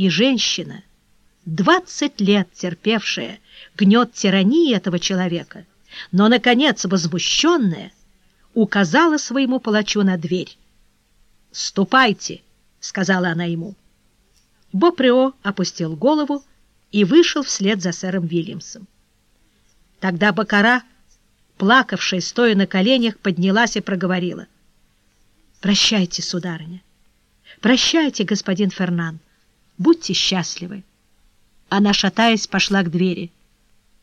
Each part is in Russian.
И женщина, двадцать лет терпевшая гнет тирании этого человека, но, наконец, возмущенная, указала своему палачу на дверь. «Ступайте!» — сказала она ему. Бопрео опустил голову и вышел вслед за сэром Вильямсом. Тогда Бакара, плакавшая, стоя на коленях, поднялась и проговорила. «Прощайте, сударыня! Прощайте, господин Фернан! Будьте счастливы!» Она, шатаясь, пошла к двери.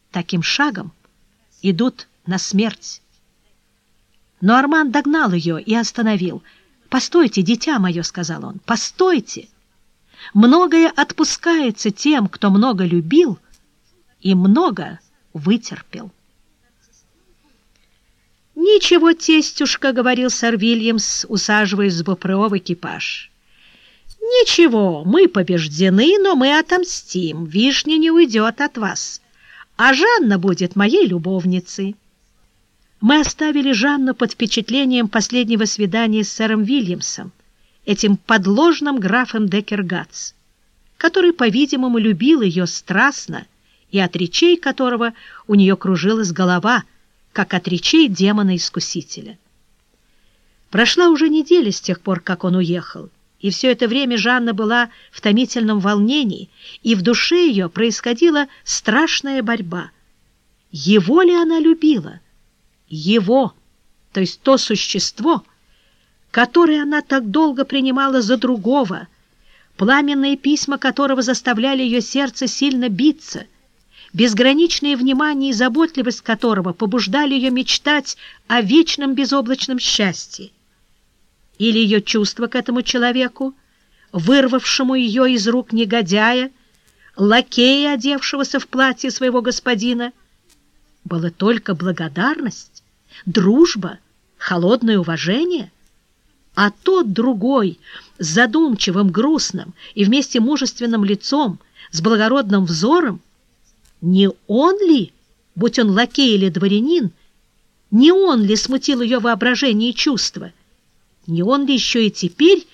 Таким шагом идут на смерть. Но Арман догнал ее и остановил. «Постойте, дитя мое», — сказал он, — «постойте! Многое отпускается тем, кто много любил и много вытерпел». «Ничего, тестюшка», — говорил сэр Вильямс, усаживаясь с Бопрео в экипаж. «Ничего, мы побеждены, но мы отомстим. Вишня не уйдет от вас, а Жанна будет моей любовницей». Мы оставили Жанну под впечатлением последнего свидания с сэром Вильямсом, этим подложным графом Деккергатс, который, по-видимому, любил ее страстно и от речей которого у нее кружилась голова, как от речей демона-искусителя. Прошла уже неделя с тех пор, как он уехал, и все это время Жанна была в томительном волнении, и в душе ее происходила страшная борьба. Его ли она любила? Его, то есть то существо, которое она так долго принимала за другого, пламенные письма которого заставляли ее сердце сильно биться, безграничное внимание и заботливость которого побуждали ее мечтать о вечном безоблачном счастье или ее чувство к этому человеку, вырвавшему ее из рук негодяя, лакея, одевшегося в платье своего господина, было только благодарность, дружба, холодное уважение, а тот другой, с задумчивым, грустным и вместе мужественным лицом, с благородным взором, не он ли, будь он лакей или дворянин, не он ли смутил ее воображение и чувства, не он ли еще и теперь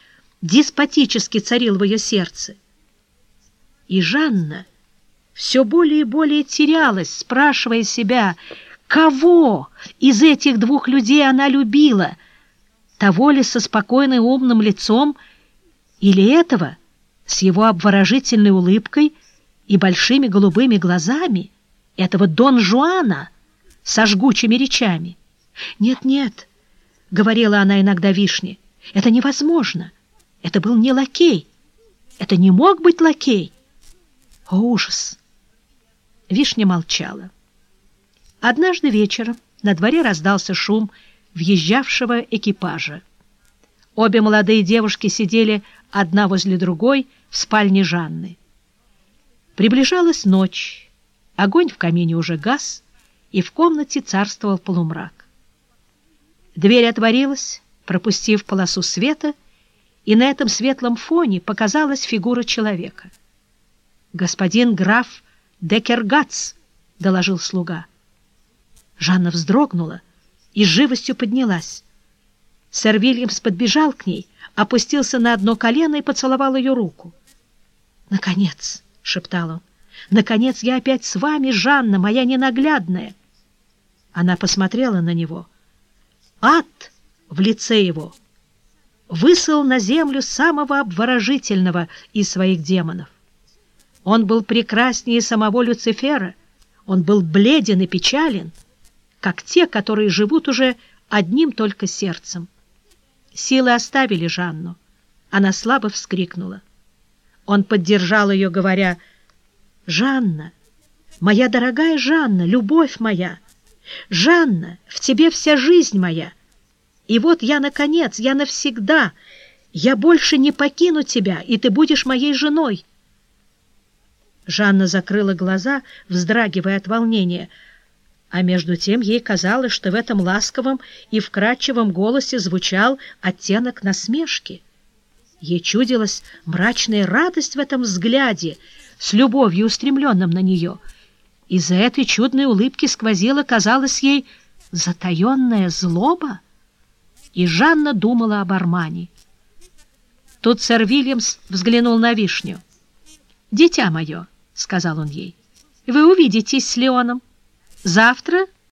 деспотически царил в ее сердце? И Жанна все более и более терялась, спрашивая себя, кого из этих двух людей она любила, того ли со спокойным умным лицом или этого с его обворожительной улыбкой и большими голубыми глазами, этого Дон Жуана со жгучими речами. «Нет-нет», — говорила она иногда Вишне. — это невозможно. Это был не лакей. Это не мог быть лакей. О, ужас! Вишня молчала. Однажды вечером на дворе раздался шум въезжавшего экипажа. Обе молодые девушки сидели одна возле другой в спальне Жанны. Приближалась ночь, огонь в камине уже гас, и в комнате царствовал полумрак. Дверь отворилась, пропустив полосу света, и на этом светлом фоне показалась фигура человека. «Господин граф Декергац», — доложил слуга. Жанна вздрогнула и живостью поднялась. Сэр Вильямс подбежал к ней, опустился на одно колено и поцеловал ее руку. «Наконец!» — шептал он. «Наконец я опять с вами, Жанна, моя ненаглядная!» Она посмотрела на него — ад в лице его высыл на землю самого обворожительного из своих демонов. Он был прекраснее самого Люцифера, он был бледен и печален, как те, которые живут уже одним только сердцем. Силы оставили Жанну. Она слабо вскрикнула. Он поддержал ее, говоря, «Жанна, моя дорогая Жанна, любовь моя!» Жанна, в тебе вся жизнь моя. И вот я, наконец, я навсегда, я больше не покину тебя, и ты будешь моей женой. Жанна закрыла глаза, вздрагивая от волнения, а между тем ей казалось, что в этом ласковом и вкрадчивом голосе звучал оттенок насмешки. Ей чудилась мрачная радость в этом взгляде, с любовью устремленным на нее — из-за этой чудной улыбки сквозила, казалось ей, затаенная злоба. И Жанна думала об Армане. Тут сэр Вильямс взглянул на вишню. «Дитя мое», — сказал он ей, — «вы увидитесь с Леоном. Завтра